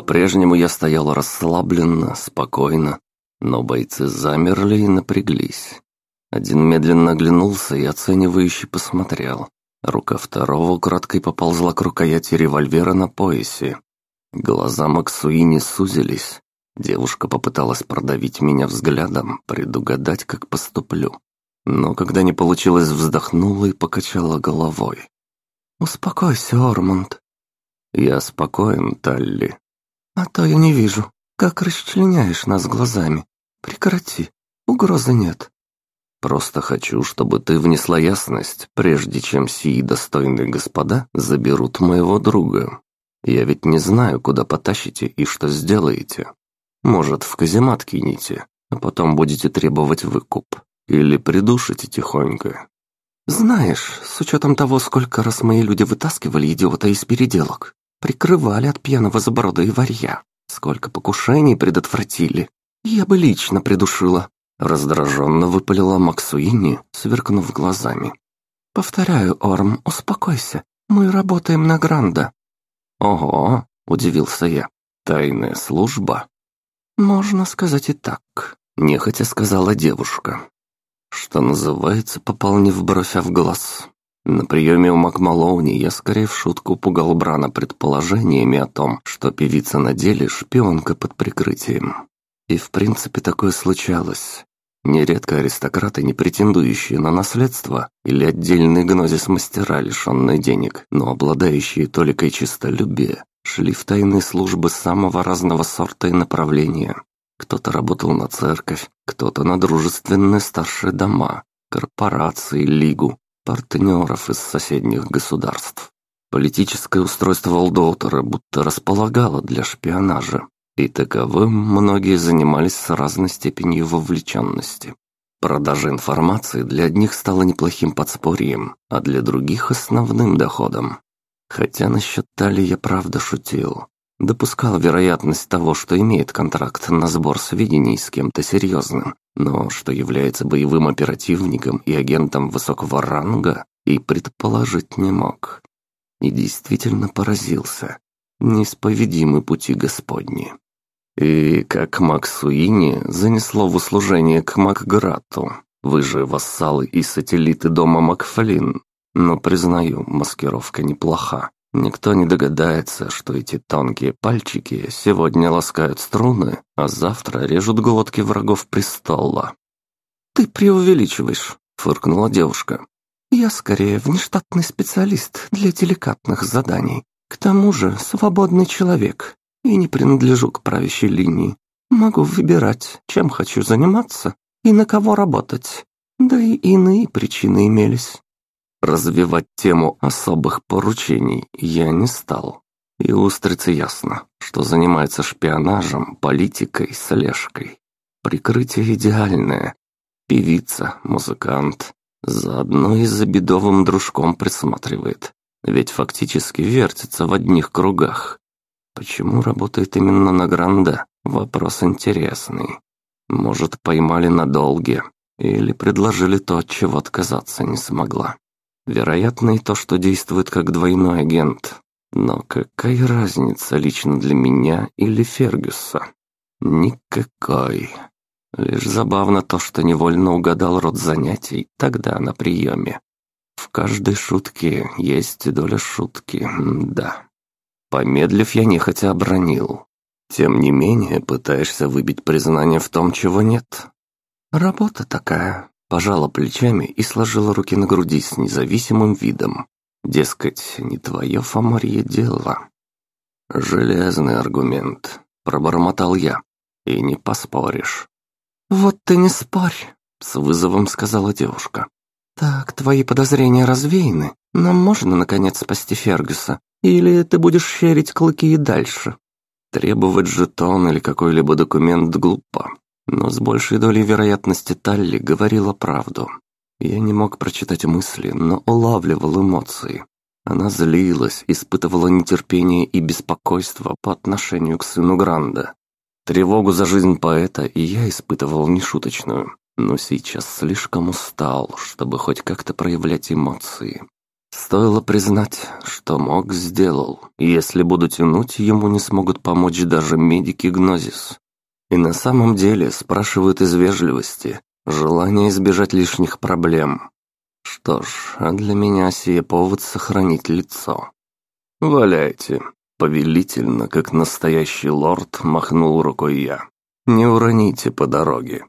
По-прежнему я стоял расслабленно, спокойно, но бойцы замерли и напряглись. Один медленно оглянулся и оценивающе посмотрел. Рука второго краткой поползла к рукояти револьвера на поясе. Глаза Максуини сузились. Девушка попыталась продавить меня взглядом, предугадать, как поступлю. Но когда не получилось, вздохнула и покачала головой. «Успокойся, Ормонд». «Я спокоен, Талли». «А то я не вижу, как расчленяешь нас глазами. Прекрати, угрозы нет». «Просто хочу, чтобы ты внесла ясность, прежде чем сии достойные господа заберут моего друга. Я ведь не знаю, куда потащите и что сделаете. Может, в каземат кинете, а потом будете требовать выкуп. Или придушите тихонько. Знаешь, с учетом того, сколько раз мои люди вытаскивали идиота из переделок, прикрывали от пьяного заборода и варья, сколько покушений предотвратили, я бы лично придушила. Раздраженно выпалила Максуини, сверкнув глазами. «Повторяю, Орм, успокойся. Мы работаем на Гранда». «Ого!» — удивился я. «Тайная служба?» «Можно сказать и так», — нехотя сказала девушка. Что называется, пополнив бровь в глаз. На приеме у Макмалоуни я скорее в шутку пугал Брана предположениями о том, что певица на деле шпионка под прикрытием. И в принципе такое случалось. Нередко аристократы, не претендующие на наследство, или отдельный гнозис-мастера, лишенные денег, но обладающие толикой честолюбия, шли в тайные службы самого разного сорта и направления. Кто-то работал на церковь, кто-то на дружественные старшие дома, корпорации, лигу, партнеров из соседних государств. Политическое устройство Алдоутера будто располагало для шпионажа, и таковым многие занимались с разной степенью вовлеченности. Продажа информации для одних стала неплохим подспорьем, а для других – основным доходом. Хотя насчет Тали я правда шутил. Допускал вероятность того, что имеет контракт на сбор сведений с кем-то серьезным, но что является боевым оперативником и агентом высокого ранга, и предположить не мог. И действительно поразился. Неисповедимы пути Господни. И как Максуини занесло в услужение к Макграту. Вы же вассалы и сателлиты дома Макфлин. Но, признаю, маскировка неплоха. Никто не догадается, что эти тонкие пальчики сегодня ласкают струны, а завтра режут глотки врагов престола. «Ты преувеличиваешь», — фыркнула девушка. «Я скорее внештатный специалист для деликатных заданий. К тому же свободный человек, и не принадлежу к правящей линии. Могу выбирать, чем хочу заниматься и на кого работать. Да и иные причины имелись. Развивать тему особых поручений я не стал. И устрице ясно, что занимается шпионажем, политикой, слежкой. Прикрытие идеальное. Певица, музыкант. Заодно и за бедовым дружком присматривает. Ведь фактически вертится в одних кругах. Почему работает именно на Гранда? Вопрос интересный. Может, поймали на долге, или предложили то, от чего отказаться не смогла. Вероятно и то, что действует как двойной агент. Но какая разница лично для меня или Фергюса? Никакой. Лишь забавно то, что невольно угадал род занятий тогда на приеме. В каждой шутке есть доля шутки, да. Помедлив, я нехотя обронил. Тем не менее, пытаешься выбить признание в том, чего нет. Работа такая. Пожала плечами и сложила руки на груди с независимым видом. Дескать, не твое, Фомарье, дело. Железный аргумент. Пробормотал я. И не поспоришь. Вот ты не спорь, с вызовом сказала девушка. Так, твои подозрения развеяны. Нам можно, наконец, спасти Фергюса. Или ты будешь щерить клыки и дальше? Требовать жетон или какой-либо документ глупо. Но с большей долей вероятности Талли говорила правду. Я не мог прочитать мысли, но улавливал эмоции. Она злилась, испытывала нетерпение и беспокойство по отношению к сыну Гранда. Тревогу за жизнь поэта и я испытывал нешуточную, но сейчас слишком устал, чтобы хоть как-то проявлять эмоции. Стоило признать, Что мог, сделал. Если буду тянуть, ему не смогут помочь даже медики Гнозис. И на самом деле спрашивают из вежливости, желание избежать лишних проблем. Что ж, а для меня сие повод сохранить лицо. «Валяйте!» — повелительно, как настоящий лорд, махнул рукой я. «Не уроните по дороге».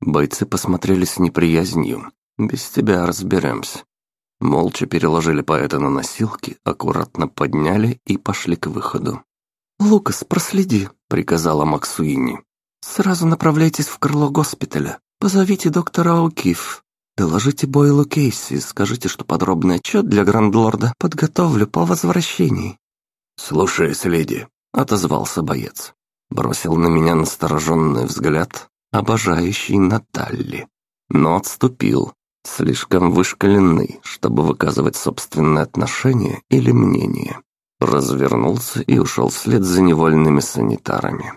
Бойцы посмотрели с неприязнью. «Без тебя разберемся». Молча переложили поэта на носилки, аккуратно подняли и пошли к выходу. «Лукас, проследи», — приказала Максуини. «Сразу направляйтесь в крыло госпиталя. Позовите доктора Аукиф. Доложите Бойлу Кейси, скажите, что подробный отчет для Грандлорда подготовлю по возвращении». «Слушаюсь, леди», — отозвался боец. Бросил на меня настороженный взгляд, обожающий Наталли. Но отступил, слишком вышкаленный, чтобы выказывать собственное отношение или мнение. Развернулся и ушел вслед за невольными санитарами.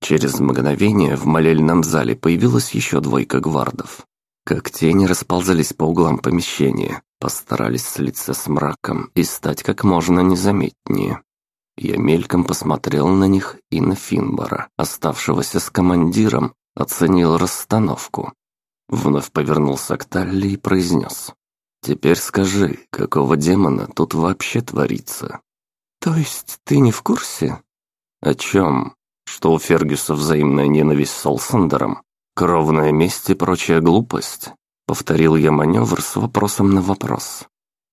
Через мгновение в молельном зале появилась еще двойка гвардов. Как тени расползались по углам помещения, постарались слиться с мраком и стать как можно незаметнее. Я мельком посмотрел на них и на Финбора, оставшегося с командиром, оценил расстановку. Вновь повернулся к Талли и произнес. «Теперь скажи, какого демона тут вообще творится?» «То есть ты не в курсе?» «О чем? Что у Фергюса взаимная ненависть с Олсандером? Кровная месть и прочая глупость?» Повторил я маневр с вопросом на вопрос.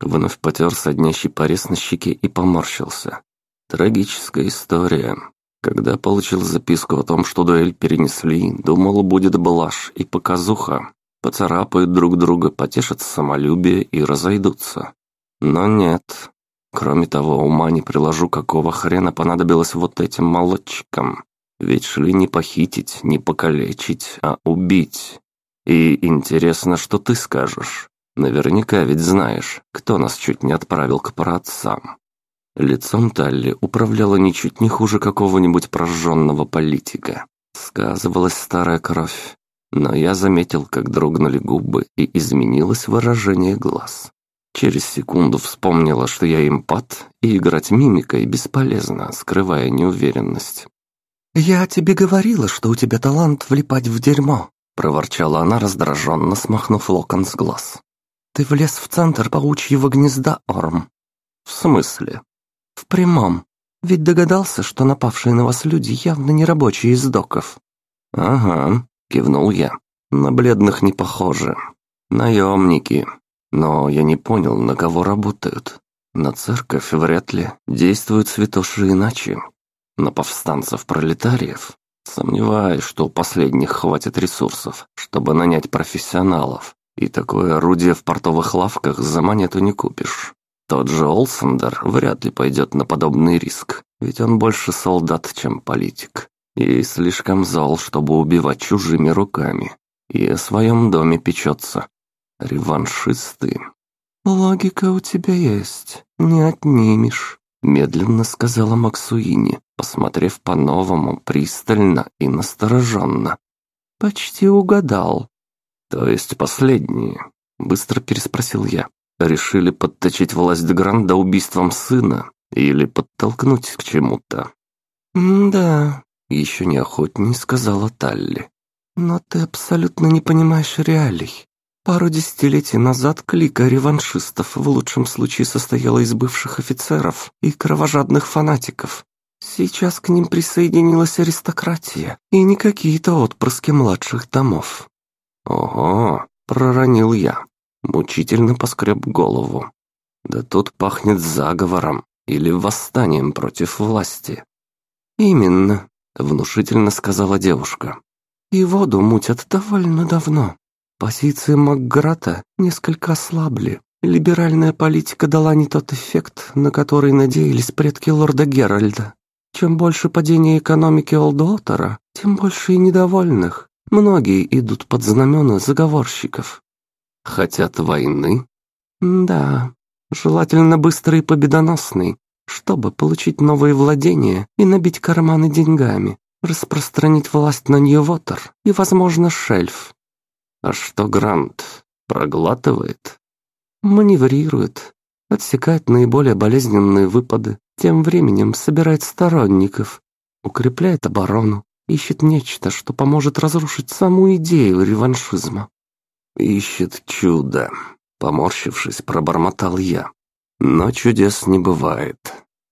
Вновь потер соднящий порез на щеке и поморщился. Трагическая история. Когда получил записку о том, что дуэль перенесли, думал, будет блажь и показуха. Поцарапают друг друга, потешат самолюбие и разойдутся. Но нет. Кроме того, ума не приложу, какого хрена понадобилось вот этим молодчикам. Ведь шли не похитить, не покалечить, а убить. И интересно, что ты скажешь. Наверняка ведь знаешь, кто нас чуть не отправил к праотцам. Лицом Талли управляла ничуть не хуже какого-нибудь прожженного политика. Сказывалась старая кровь. Но я заметил, как дрогнули губы и изменилось выражение глаз. Через секунду вспомнила, что я импат, и играть мимикой бесполезно, скрывая неуверенность. «Я тебе говорила, что у тебя талант влипать в дерьмо», проворчала она раздраженно, смахнув локон с глаз. «Ты влез в центр паучьего гнезда, Орм». «В смысле?» «В прямом. Ведь догадался, что напавшие на вас люди явно не рабочие из доков». «Ага», — кивнул я. «На бледных не похоже. Наемники. Но я не понял, на кого работают. На церковь вряд ли. Действуют святоши иначе. На повстанцев-пролетариев. Сомневаюсь, что у последних хватит ресурсов, чтобы нанять профессионалов. И такое орудие в портовых лавках за монету не купишь. Тот же Олсендер вряд ли пойдет на подобный риск, ведь он больше солдат, чем политик. И слишком зол, чтобы убивать чужими руками. И о своем доме печется. Реваншисты. «Логика у тебя есть, не отнимешь», — медленно сказала Максуини, посмотрев по-новому, пристально и настороженно. «Почти угадал». «То есть последние?» — быстро переспросил я. Решили подточить власть Гранда убийством сына или подтолкнуть к чему-то? «Да», — еще неохотней сказала Талли. «Но ты абсолютно не понимаешь реалий. Пару десятилетий назад клика реваншистов в лучшем случае состояла из бывших офицеров и кровожадных фанатиков. Сейчас к ним присоединилась аристократия и не какие-то отпрыски младших домов». «Ого», — проронил я. Мучительно поскреб голову. Да тут пахнет заговором или восстанием против власти. «Именно», — внушительно сказала девушка. «И воду мутят довольно давно. Позиции Макграта несколько ослабли. Либеральная политика дала не тот эффект, на который надеялись предки лорда Геральда. Чем больше падения экономики Олдуотера, тем больше и недовольных. Многие идут под знамена заговорщиков. Хотят войны? Да, желательно быстрый и победоносный, чтобы получить новые владения и набить карманы деньгами, распространить власть на Ньювотер и, возможно, шельф. А что Грант? Проглатывает? Маневрирует. отсекает наиболее болезненные выпады, тем временем собирает сторонников, укрепляет оборону, ищет нечто, что поможет разрушить саму идею реваншизма. «Ищет чудо», — поморщившись, пробормотал я. «Но чудес не бывает.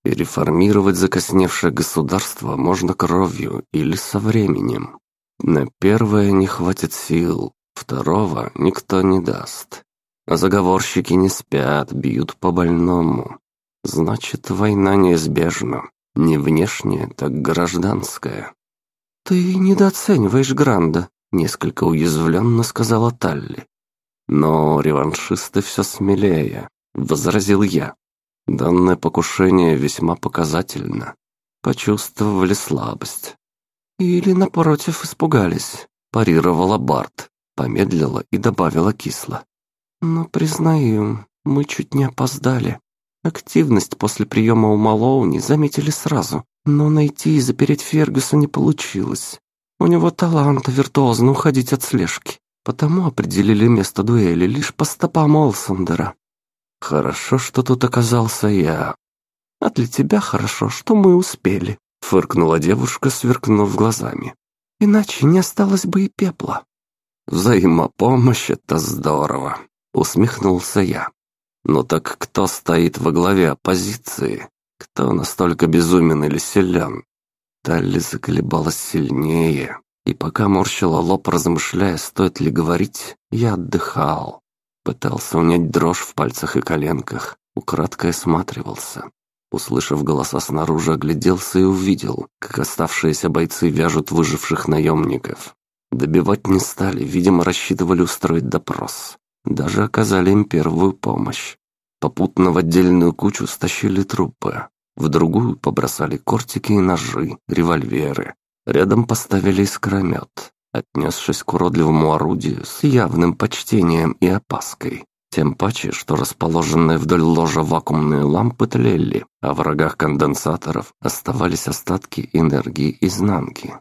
И реформировать закосневшее государство можно кровью или со временем. На первое не хватит сил, второго никто не даст. А заговорщики не спят, бьют по больному. Значит, война неизбежна. Не внешняя, так гражданская. «Ты недооцениваешь Гранда», — несколько уязвленно сказала Талли. «Но реваншисты все смелее», — возразил я. Данное покушение весьма показательно. Почувствовали слабость. Или, напротив, испугались, парировала Барт, помедлила и добавила кисло. Но, признаю, мы чуть не опоздали. Активность после приема у Малоуни заметили сразу, но найти и запереть Фергюса не получилось. У него талант виртуозно уходить от слежки, потому определили место дуэли лишь по стопам Олсандера. «Хорошо, что тут оказался я». «А для тебя хорошо, что мы успели», — фыркнула девушка, сверкнув глазами. «Иначе не осталось бы и пепла». «Взаимопомощь — это здорово», — усмехнулся я. «Но так кто стоит во главе оппозиции? Кто настолько безумен или силен?» Талли заколебалась сильнее, и пока морщила лоб, размышляя, стоит ли говорить, я отдыхал. Пытался унять дрожь в пальцах и коленках, украдкой осматривался. Услышав голоса снаружи, огляделся и увидел, как оставшиеся бойцы вяжут выживших наемников. Добивать не стали, видимо, рассчитывали устроить допрос. Даже оказали им первую помощь. Попутно в отдельную кучу стащили трупы. В другую побросали кортики и ножи, револьверы. Рядом поставили искромет отнесшись к уродливому орудию с явным почтением и опаской. Тем паче, что расположенные вдоль ложа вакуумные лампы тлели, а в рогах конденсаторов оставались остатки энергии изнанки.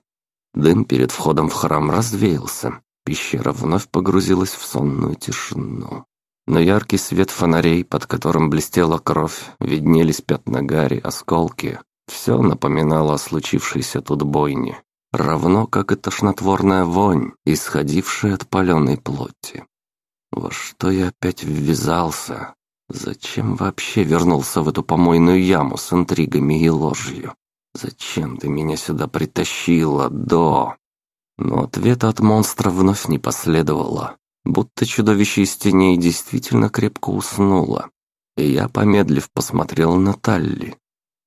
Дым перед входом в храм развеялся, пещера вновь погрузилась в сонную тишину. Но яркий свет фонарей, под которым блестела кровь, виднелись пятна гари, осколки. Все напоминало о случившейся тут бойне равно как и тошнотворная вонь, исходившая от паленой плоти. Во что я опять ввязался? Зачем вообще вернулся в эту помойную яму с интригами и ложью? Зачем ты меня сюда притащила, до? Но ответа от монстра вновь не последовало, будто чудовище из теней действительно крепко уснуло. И я, помедлив, посмотрел на Талли.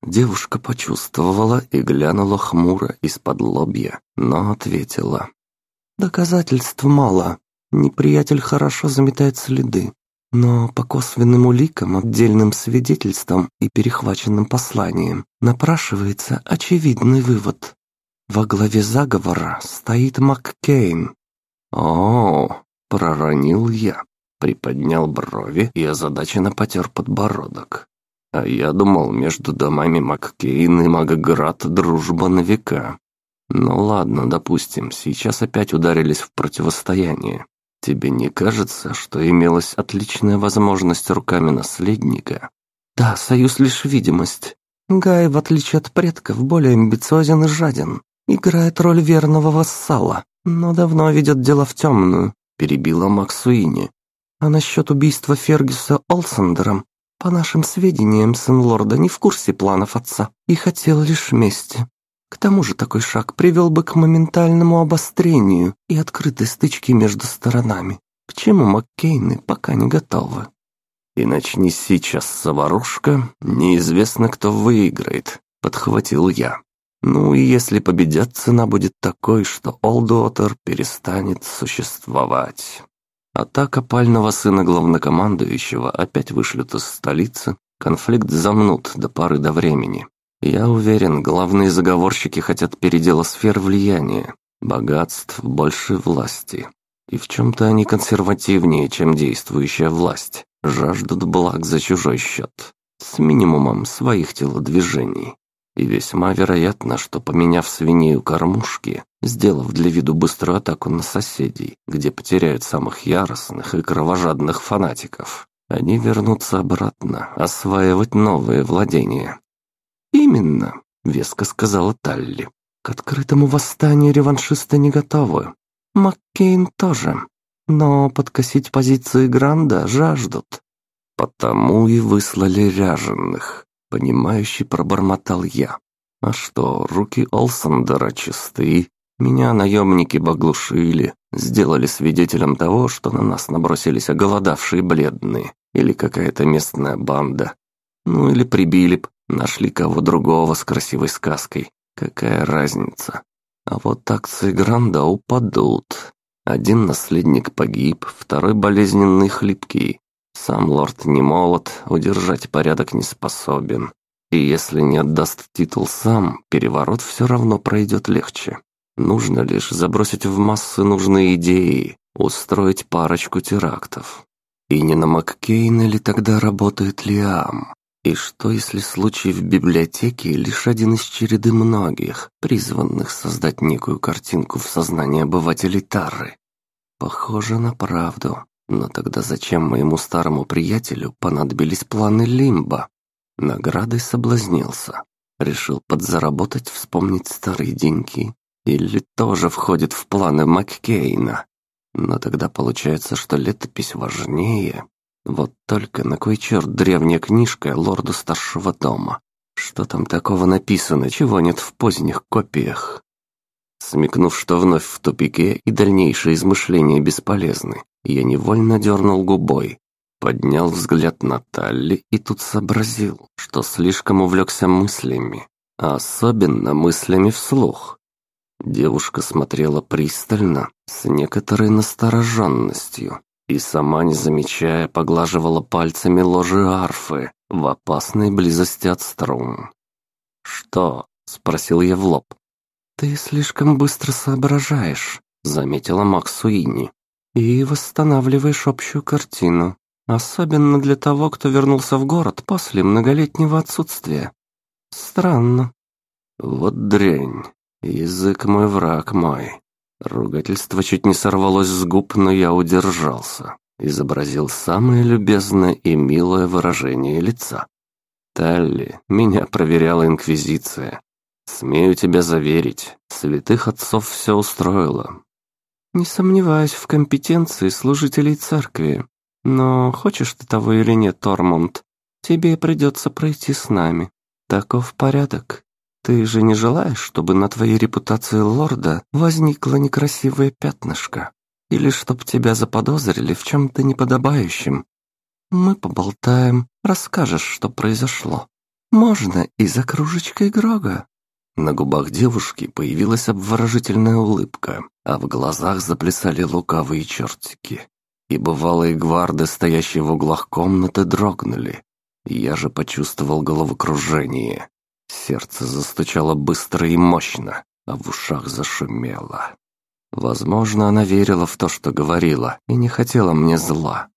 Девушка почувствовала и глянула хмуро из-под лобья, но ответила. «Доказательств мало. Неприятель хорошо заметает следы. Но по косвенным уликам, отдельным свидетельствам и перехваченным посланиям напрашивается очевидный вывод. Во главе заговора стоит Маккейн. «О, — проронил я, приподнял брови и озадаченно потер подбородок. А я думал, между домами Маккейн и Магоград дружба на века. Ну ладно, допустим, сейчас опять ударились в противостояние. Тебе не кажется, что имелась отличная возможность руками наследника? Да, союз лишь видимость. Гай, в отличие от предков, более амбициозен и жаден. Играет роль верного вассала, но давно ведет дело в темную, перебила Максуини. А насчет убийства Фергюса Олсендером по нашим сведениям, сын лорда не в курсе планов отца и хотел лишь мести. К тому же такой шаг привел бы к моментальному обострению и открытой стычке между сторонами, к чему Маккейны пока не готовы. «И начни сейчас заварушка, неизвестно, кто выиграет», — подхватил я. «Ну и если победят, цена будет такой, что Олдуотер перестанет существовать». Атака пального сына главнокомандующего опять вышлют из столицы, конфликт замнут до поры до времени. Я уверен, главные заговорщики хотят передела сфер влияния, богатств, большей власти. И в чем-то они консервативнее, чем действующая власть, жаждут благ за чужой счет, с минимумом своих телодвижений. И весьма вероятно, что поменяв свиней кормушки, сделав для виду быструю атаку на соседей, где потеряют самых яростных и кровожадных фанатиков, Они вернутся обратно, осваивать новые владения. «Именно», — веско сказала Талли. «К открытому восстанию реваншисты не готовы. Маккейн тоже. Но подкосить позиции Гранда жаждут». «Потому и выслали ряженых», — понимающий пробормотал я. «А что, руки Олсандера чисты, меня наемники поглушили, сделали свидетелем того, что на нас набросились оголодавшие бледные или какая-то местная банда. Ну или прибили б, нашли кого другого с красивой сказкой. Какая разница? А вот акции Гранда упадут. Один наследник погиб, второй болезненный хлипкий. Сам лорд не молод, удержать порядок не способен. И если не отдаст титул сам, переворот все равно пройдет легче. Нужно лишь забросить в массы нужные идеи, устроить парочку терактов. И не на Маккейна ли тогда работает Лиам? И что, если случай в библиотеке лишь один из череды многих, призванных создать некую картинку в сознании обывателей Тары? Похоже на правду. Но тогда зачем моему старому приятелю понадобились планы Лимба? Наградой соблазнился. Решил подзаработать, вспомнить старые деньги, или тоже входит в планы Маккейна? Но тогда получается, что летопись важнее. Вот только на кой черт древняя книжка лорда старшего дома? Что там такого написано, чего нет в поздних копиях? Смекнув, что вновь в тупике и дальнейшие измышления бесполезны, я невольно дернул губой, поднял взгляд на Талли и тут сообразил, что слишком увлекся мыслями, а особенно мыслями вслух. Девушка смотрела пристально, с некоторой настороженностью, и сама не замечая, поглаживала пальцами ложи арфы в опасной близости от струн. «Что?» — спросил я в лоб. «Ты слишком быстро соображаешь», — заметила Макс Уинни, «и восстанавливаешь общую картину, особенно для того, кто вернулся в город после многолетнего отсутствия. Странно». «Вот дрянь. Язык мой враг мой. Ругательство чуть не сорвалось с губ, но я удержался. Изобразил самое любезное и милое выражение лица. Талли, меня проверяла Инквизиция. Смею тебя заверить, святых отцов все устроило. Не сомневаюсь в компетенции служителей церкви. Но хочешь ты того или нет, Тормунд, тебе придется пройти с нами. Таков порядок. Ты же не желаешь, чтобы на твоей репутации лорда возникло некрасивое пятнышко? Или чтоб тебя заподозрили в чем-то неподобающем? Мы поболтаем, расскажешь, что произошло. Можно и за кружечкой Грога». На губах девушки появилась обворожительная улыбка, а в глазах заплясали лукавые чертики. И бывалые гварды, стоящие в углах комнаты, дрогнули. Я же почувствовал головокружение. Сердце застучало быстро и мощно, а в ушах зашумело. Возможно, она верила в то, что говорила, и не хотела мне зла.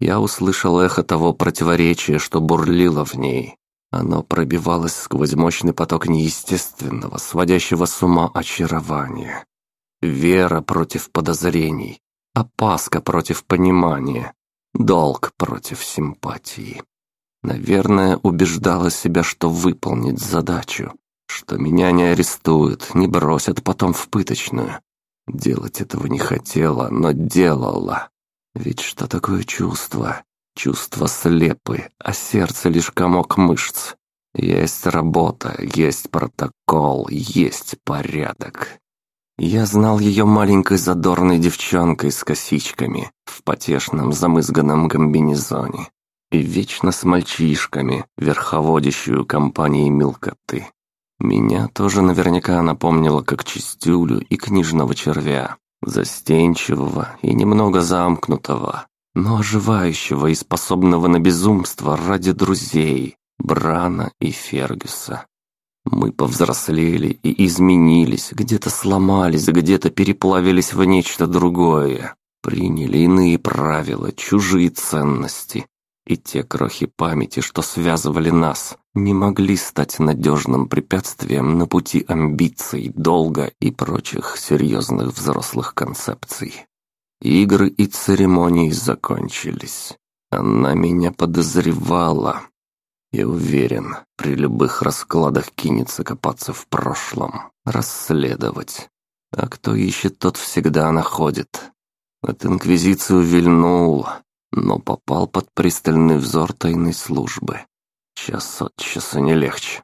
Я услышал эхо того противоречия, что бурлило в ней. Оно пробивалось сквозь мощный поток неестественного, сводящего с ума очарования. Вера против подозрений, опаска против понимания, долг против симпатии. Наверное, убеждала себя, что выполнит задачу, что меня не арестуют, не бросят потом в пыточную. Делать этого не хотела, но делала. Ведь что такое чувство? Чувство слепы, а сердце лишь комок мышц. Есть работа, есть протокол, есть порядок. Я знал ее маленькой задорной девчонкой с косичками в потешном замызганном комбинезоне и вечно с мальчишками, верховодящую компанией мелкоты. Меня тоже наверняка напомнило как чистюлю и книжного червя, застенчивого и немного замкнутого, но оживающего и способного на безумство ради друзей, Брана и Фергюса. Мы повзрослели и изменились, где-то сломались, где-то переплавились в нечто другое, приняли иные правила, чужие ценности, и те крохи памяти, что связывали нас, не могли стать надежным препятствием на пути амбиций, долга и прочих серьезных взрослых концепций. Игры и церемонии закончились. Она меня подозревала. Я уверен, при любых раскладах кинется копаться в прошлом, расследовать. А кто ищет, тот всегда находит. От Инквизиции увильнул, но попал под пристальный взор тайной службы. Час от часа не легче.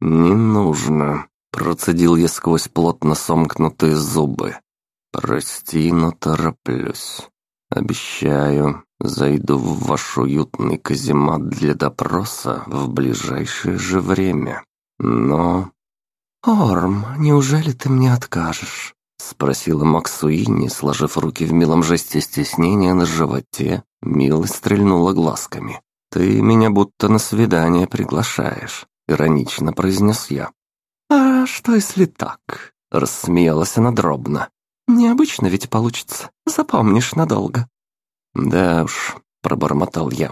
«Не нужно», — процедил я сквозь плотно сомкнутые зубы. «Прости, но тороплюсь. Обещаю, зайду в ваш уютный каземат для допроса в ближайшее же время. Но...» «Орм, неужели ты мне откажешь?» — спросила Максуини, сложив руки в милом жесте стеснения на животе. Мило стрельнула глазками. «Ты меня будто на свидание приглашаешь», — иронично произнес я. «А что, если так?» — рассмеялась она дробно. «Необычно ведь получится. Запомнишь надолго». «Да уж», — пробормотал я.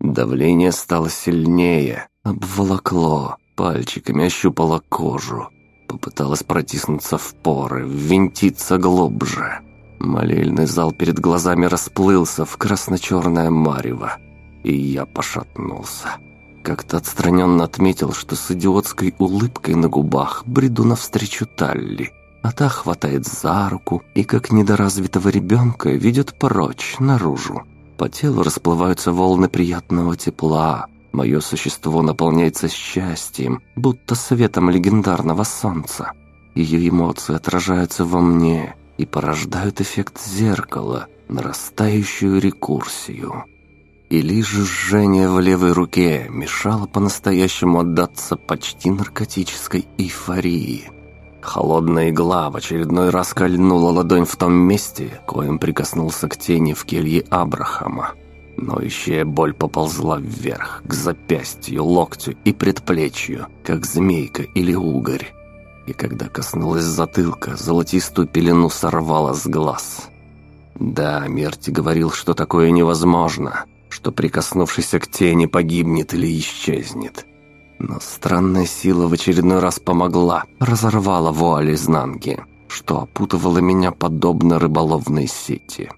Давление стало сильнее, обволокло, пальчиками ощупало кожу. Попыталась протиснуться в поры, ввинтиться глубже. Молельный зал перед глазами расплылся в красно-черное марево и я пошатнулся. Как-то отстраненно отметил, что с идиотской улыбкой на губах бреду навстречу Талли. А та хватает за руку и, как недоразвитого ребенка, ведет прочь, наружу. По телу расплываются волны приятного тепла. Мое существо наполняется счастьем, будто светом легендарного солнца. Ее эмоции отражаются во мне и порождают эффект зеркала, нарастающую рекурсию и лишь жжение в левой руке мешало по-настоящему отдаться почти наркотической эйфории. Холодная игла в очередной раз кольнула ладонь в том месте, коим прикоснулся к тени в келье Абрахама. Ноющая боль поползла вверх, к запястью, локтю и предплечью, как змейка или угорь. И когда коснулась затылка, золотистую пелену сорвала с глаз. Да, Мерти говорил, что такое невозможно, что прикоснувшийся к тени погибнет или исчезнет. Но странная сила в очередной раз помогла, разорвала вуаль изнанки, что опутывало меня подобно рыболовной сети.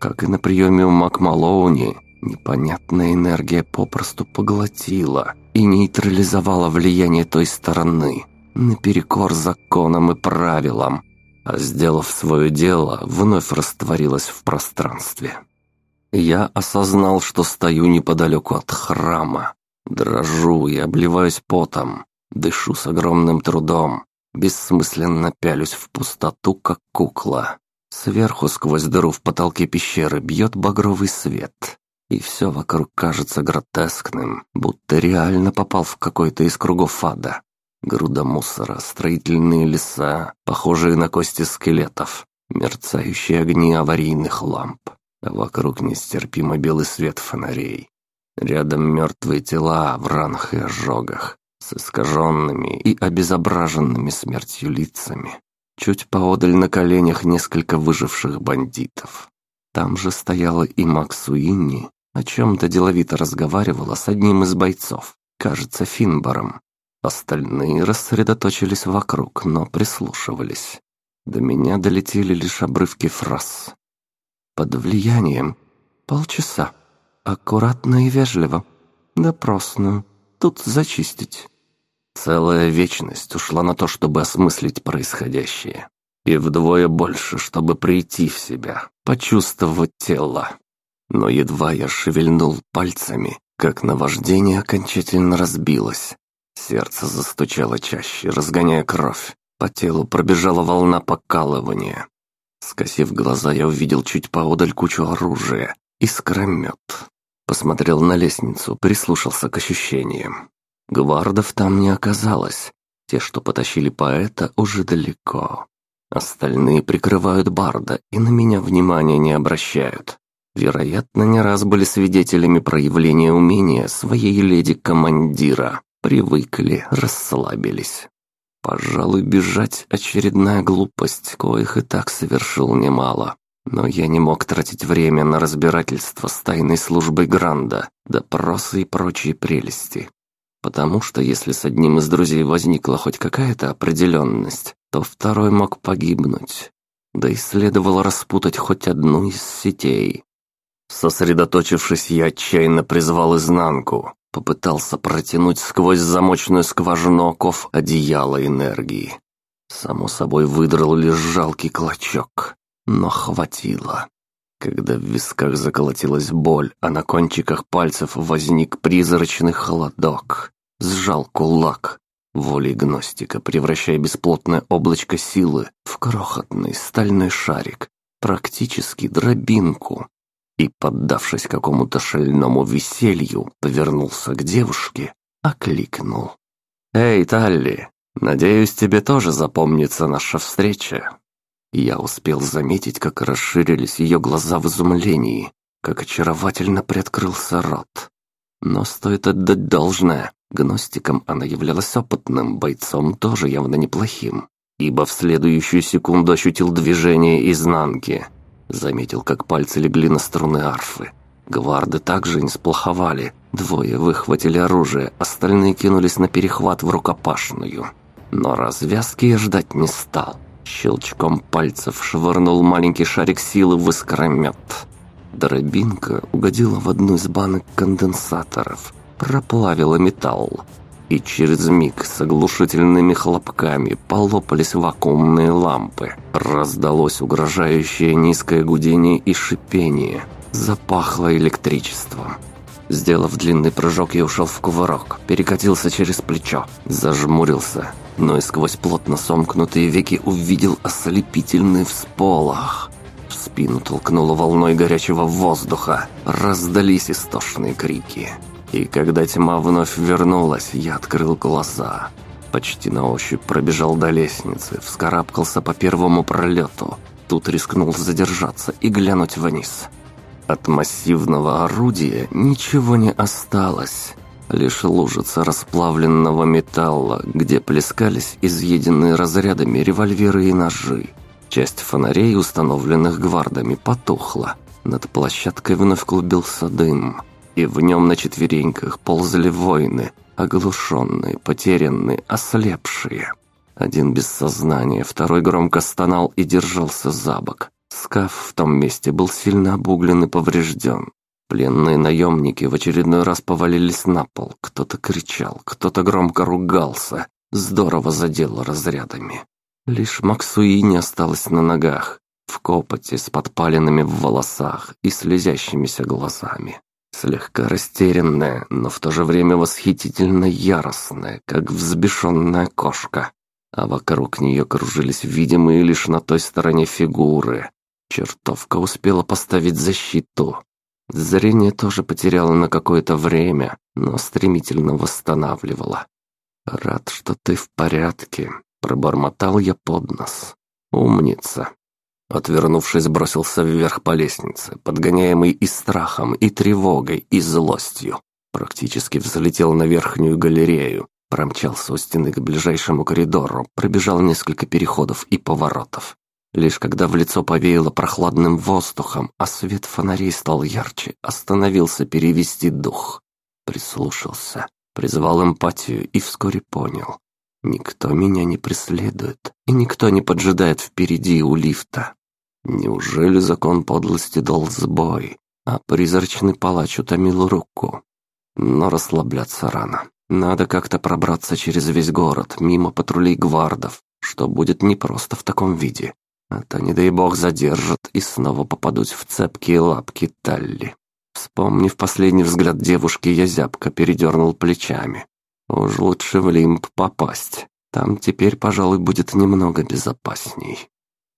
Как и на приеме у Макмалоуни, непонятная энергия попросту поглотила и нейтрализовала влияние той стороны, наперекор законам и правилам, а сделав свое дело, вновь растворилась в пространстве. Я осознал, что стою неподалеку от храма. Дрожу и обливаюсь потом. Дышу с огромным трудом. Бессмысленно пялюсь в пустоту, как кукла. Сверху сквозь дыру в потолке пещеры бьет багровый свет. И все вокруг кажется гротескным, будто реально попал в какой-то из кругов ада. Груда мусора, строительные леса, похожие на кости скелетов, мерцающие огни аварийных ламп вокруг нестерпимо белый свет фонарей. Рядом мертвые тела в ранах и ожогах, с искаженными и обезображенными смертью лицами. Чуть поодаль на коленях несколько выживших бандитов. Там же стояла и Макс Уинни, о чем-то деловито разговаривала с одним из бойцов, кажется, Финбором. Остальные рассредоточились вокруг, но прислушивались. До меня долетели лишь обрывки фраз под влиянием. Полчаса. Аккуратно и вежливо. Допросную. Тут зачистить. Целая вечность ушла на то, чтобы осмыслить происходящее. И вдвое больше, чтобы прийти в себя, почувствовать тело. Но едва я шевельнул пальцами, как наваждение окончательно разбилось. Сердце застучало чаще, разгоняя кровь. По телу пробежала волна покалывания. Скосив глаза, я увидел чуть поодаль кучу оружия. Искромет. Посмотрел на лестницу, прислушался к ощущениям. Гвардов там не оказалось. Те, что потащили поэта, уже далеко. Остальные прикрывают Барда и на меня внимания не обращают. Вероятно, не раз были свидетелями проявления умения своей леди-командира. Привыкли, расслабились. Пожалуй, бежать — очередная глупость, коих и так совершил немало. Но я не мог тратить время на разбирательство с тайной службой Гранда, допросы и прочие прелести. Потому что если с одним из друзей возникла хоть какая-то определенность, то второй мог погибнуть. Да и следовало распутать хоть одну из сетей. Сосредоточившись, я отчаянно призвал изнанку. Попытался протянуть сквозь замочную скважину оков одеяло энергии. Само собой выдрал лишь жалкий клочок, но хватило. Когда в висках заколотилась боль, а на кончиках пальцев возник призрачный холодок, сжал кулак, волей гностика, превращая бесплотное облачко силы в крохотный стальной шарик, практически дробинку, и, поддавшись какому-то шальному веселью, повернулся к девушке, окликнул. «Эй, Талли, надеюсь, тебе тоже запомнится наша встреча». Я успел заметить, как расширились ее глаза в изумлении, как очаровательно приоткрылся рот. Но стоит отдать должное, гностиком она являлась опытным, бойцом тоже явно неплохим, ибо в следующую секунду ощутил движение изнанки — Заметил, как пальцы легли на струны арфы. Гварды также не сплоховали. Двое выхватили оружие, остальные кинулись на перехват в рукопашную. Но развязки я ждать не стал. Щелчком пальцев швырнул маленький шарик силы в искромет. Дробинка угодила в одну из банок конденсаторов, проплавила металл и через миг с оглушительными хлопками полопались вакуумные лампы. Раздалось угрожающее низкое гудение и шипение. Запахло электричеством. Сделав длинный прыжок, я ушел в кувырок, перекатился через плечо, зажмурился, но и сквозь плотно сомкнутые веки увидел ослепительный всполох. В спину толкнуло волной горячего воздуха, раздались истошные крики. И когда тьма вновь вернулась, я открыл глаза. Почти на ощупь пробежал до лестницы, вскарабкался по первому пролету. Тут рискнул задержаться и глянуть вниз. От массивного орудия ничего не осталось. Лишь лужица расплавленного металла, где плескались изъеденные разрядами револьверы и ножи. Часть фонарей, установленных гвардами, потухла. Над площадкой вновь клубился дым и в нем на четвереньках ползали воины, оглушенные, потерянные, ослепшие. Один без сознания, второй громко стонал и держался за бок. Скаф в том месте был сильно обуглен и поврежден. Пленные наемники в очередной раз повалились на пол. Кто-то кричал, кто-то громко ругался. Здорово задело разрядами. Лишь Максуи не осталось на ногах, в копоте, с подпаленными в волосах и слезящимися глазами слегка растерянная, но в то же время восхитительно яростная, как взбешенная кошка. А вокруг нее кружились видимые лишь на той стороне фигуры. Чертовка успела поставить защиту. Зрение тоже потеряла на какое-то время, но стремительно восстанавливала. «Рад, что ты в порядке», — пробормотал я под нос. «Умница». Отвернувшись, бросился вверх по лестнице, подгоняемый и страхом, и тревогой, и злостью. Практически взлетел на верхнюю галерею, промчался у стены к ближайшему коридору, пробежал несколько переходов и поворотов. Лишь когда в лицо повеяло прохладным воздухом, а свет фонарей стал ярче, остановился перевести дух. Прислушался, призвал эмпатию и вскоре понял. Никто меня не преследует, и никто не поджидает впереди у лифта. Неужели закон подлости дал сбой, а призрачный палач утомил руку? Но расслабляться рано. Надо как-то пробраться через весь город, мимо патрулей гвардов, что будет непросто в таком виде. А то, не дай бог, задержат и снова попадут в цепкие лапки Талли. Вспомнив последний взгляд девушки, я зябко передернул плечами. Уж лучше в лимб попасть. Там теперь, пожалуй, будет немного безопасней.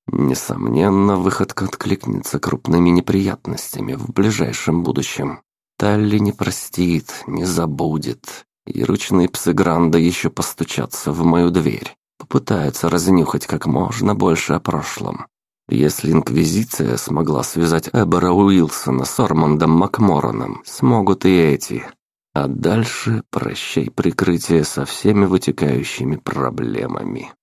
Несомненно, выходка откликнется крупными неприятностями в ближайшем будущем. Талли не простит, не забудет. И ручные псы Гранда еще постучатся в мою дверь. Попытаются разнюхать как можно больше о прошлом. Если Инквизиция смогла связать Эбера Уилсона с Ормандом Макмороном, смогут и эти. А дальше прощай прикрытие со всеми вытекающими проблемами.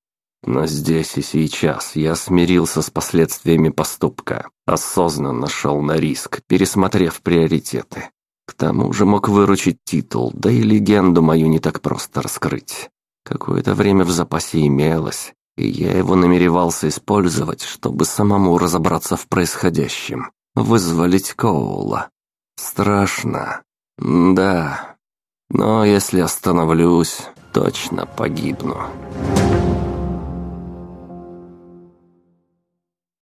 Но здесь и сейчас я смирился с последствиями поступка, осознанно шел на риск, пересмотрев приоритеты. К тому же мог выручить титул, да и легенду мою не так просто раскрыть. Какое-то время в запасе имелось, и я его намеревался использовать, чтобы самому разобраться в происходящем, вызволить Коула. Страшно. Да. Но если остановлюсь, точно погибну.